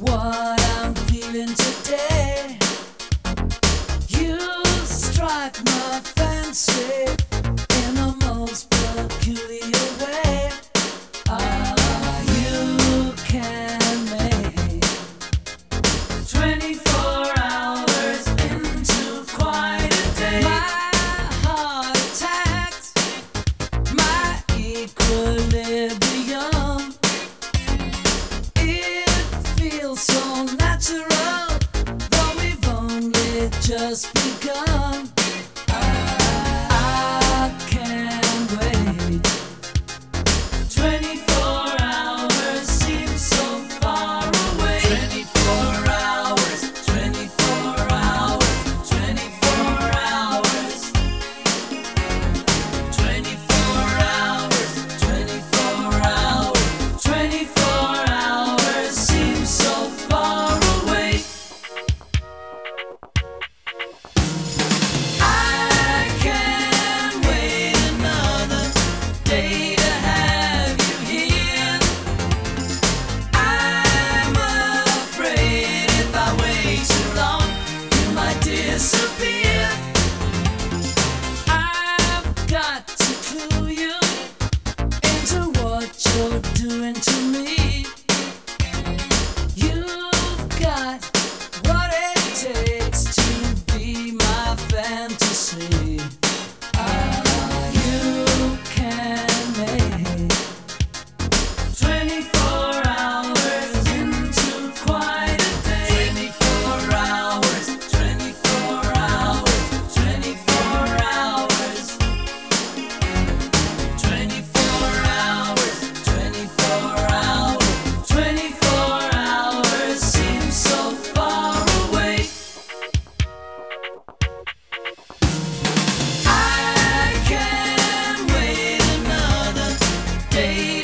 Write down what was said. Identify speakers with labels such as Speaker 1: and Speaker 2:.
Speaker 1: what just begun. Day Hey.